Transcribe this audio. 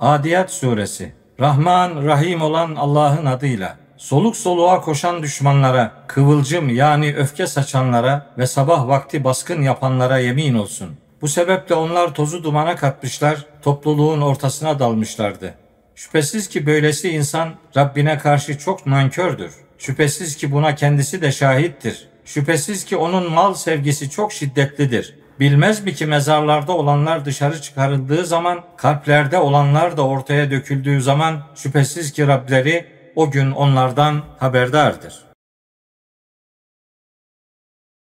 Adiyat Suresi Rahman, Rahim olan Allah'ın adıyla soluk soluğa koşan düşmanlara, kıvılcım yani öfke saçanlara ve sabah vakti baskın yapanlara yemin olsun. Bu sebeple onlar tozu dumana katmışlar, topluluğun ortasına dalmışlardı. Şüphesiz ki böylesi insan Rabbine karşı çok nankördür. Şüphesiz ki buna kendisi de şahittir. Şüphesiz ki onun mal sevgisi çok şiddetlidir. Bilmez mi ki mezarlarda olanlar dışarı çıkarıldığı zaman, kalplerde olanlar da ortaya döküldüğü zaman şüphesiz ki Rableri o gün onlardan haberdardır.